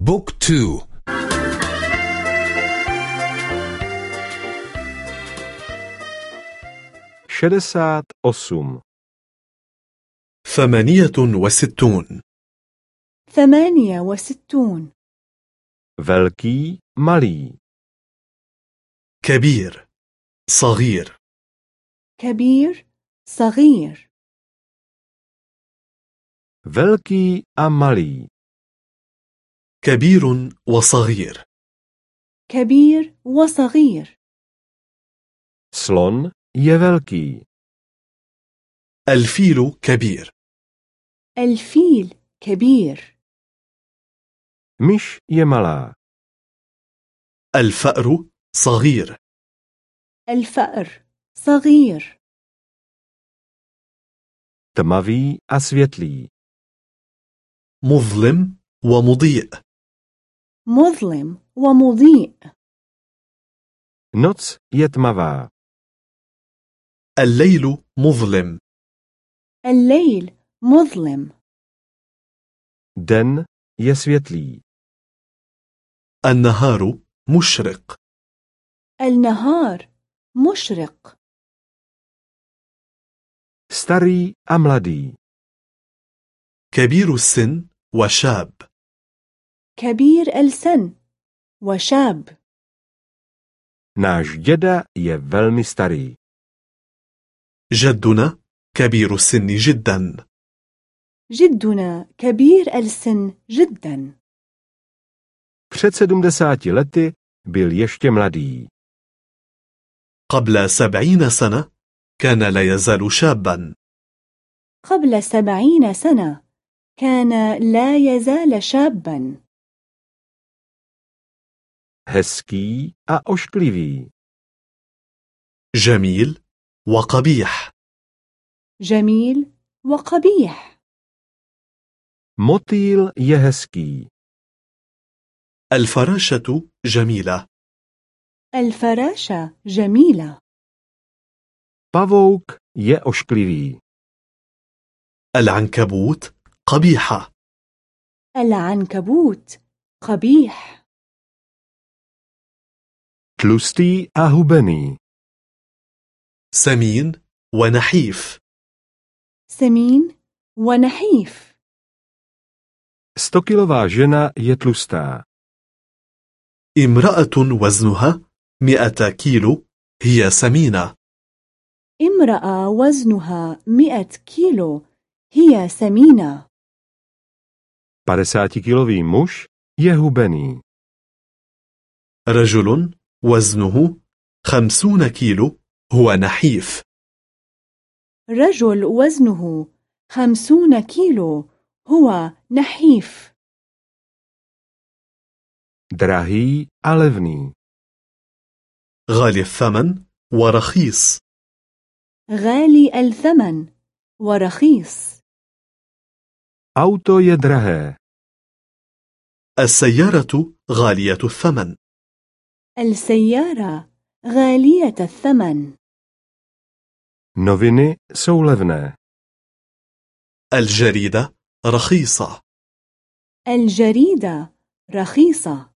بوك تو. شدسات أسوم ثمانية وستون. ثمانية وستون. velký, malý, كبير صغير. كبير صغير. a malý, كبير وصغير. كبير وصغير. Slon je velký, الفيل كبير. الفيل كبير. Myš je malá, الفأر صغير. الفأر صغير. Tmavý a světlý, مظلم ومضيء. مظلم ومضيء. Je tmavá, الليل مظلم. الليل مظلم. Je světlý, النهار مشرق. النهار مشرق. A mladý, كبير السن وشاب. كبير السن وشاب. Náš děda je velmi starý, جدنا كبير السن جدا. جدنا كبير السن جدا. Před sedmdesáti lety byl ještě mladý, قبل سبعين سنة كان لا يزال شابا. قبل سبعين سنة كان لا يزال شابا. Hezký a ošklivý, جميل وقبيح. جميل وقبيح. motýl je hezký, الفراشة جميلة. الفراشة جميلة. pavouk je ošklivý, العنكبوت قبيحة. العنكبوت قبيح. Tlustý a hubený, سمين ونحيف. سمين ونحيف. stokilová žena je tlustá, امرأة وزنها مئة كيلو هي سمينة. امرأة وزنها مئة كيلو هي سمينة. 50-kilový muž je hubený, رجل وزنه خمسون كيلو هو نحيف. رجل وزنه خمسون كيلو هو نحيف. drahý a levný, غالي الثمن ورخيص. غالي الثمن ورخيص. Auto je drahé, السيارة غالية الثمن. السيارة غالية الثمن. Noviny jsou levné, الجريدة رخيصة. الجريدة رخيصة.